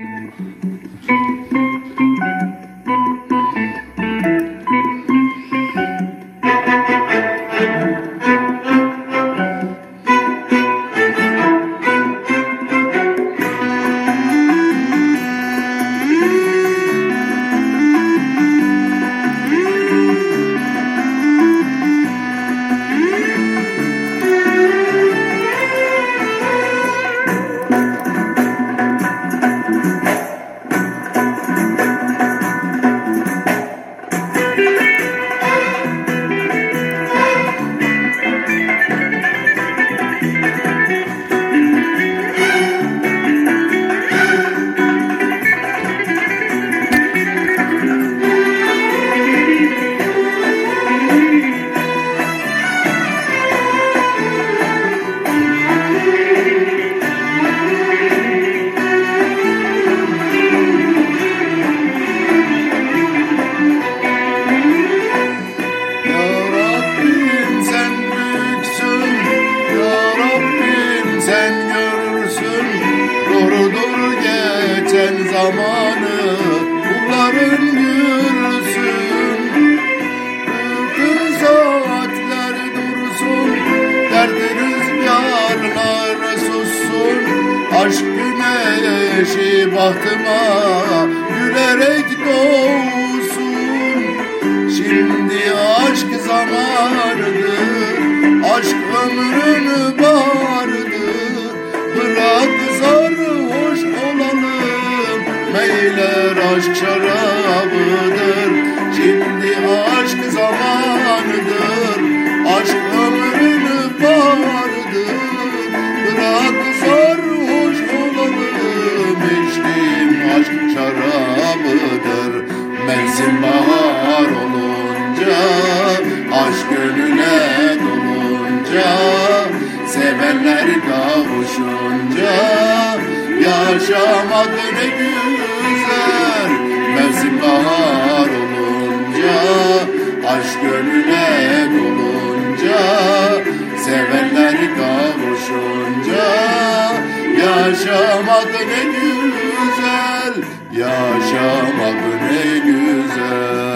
Thank you. Zamanı Kulların yürüsün Bütün saatler dursun Derdi rüzgarlar sussun. Aşk güneşi bahtıma Gülerek doğsun. Şimdi aşk zamanıdır Aşk ömrün baharıdır Meyler aşk şarabıdır Şimdi aşk zamanıdır. Aşk ömrün baharıdır Bırak sarhoş olalım. İçtiğim aşk şarabıdır Mevsim bahar olunca Aşk gönüle dolunca Sevenler kavuşunca Yaşamak ne güzel bahar olunca Aşk gönüle dolunca Sevenler kavuşunca Yaşamak ne güzel Yaşamak ne güzel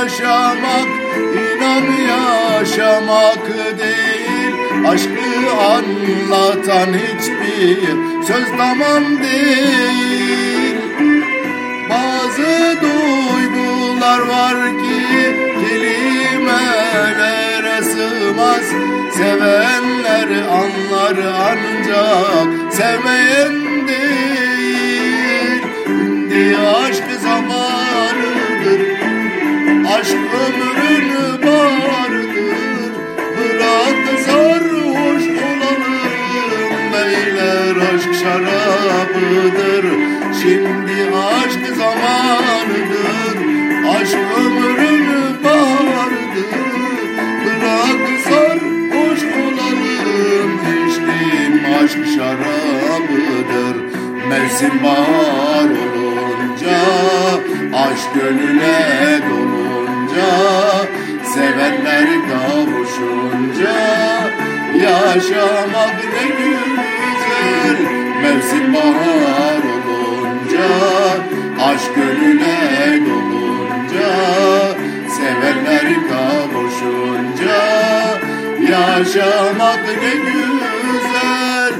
yaşamak inan yaşamak değil. Aşkı anlatan hiçbir söz tamam değil. Bazı duygular var ki kelimelere sığmaz. Sevenler anlar ancak sevmeyen değil Şimdi aşk zamanıdır Aşk ömrün bağrıdır Bırak sarhoş olalım. Beyler aşk şarabıdır. Şimdi aşk zamanıdır. Aşk ömrün bağrıdır Bırak sarhoş olalım. İçtiğim aşk şarabıdır. Mevsim bahar olunca Aşk gönüle dolunca Sevenler kavuşunca Yaşamak ne güzel Mevsim bahar olunca Aşk gönüle dolunca Sevenler kavuşunca Yaşamak ne güzel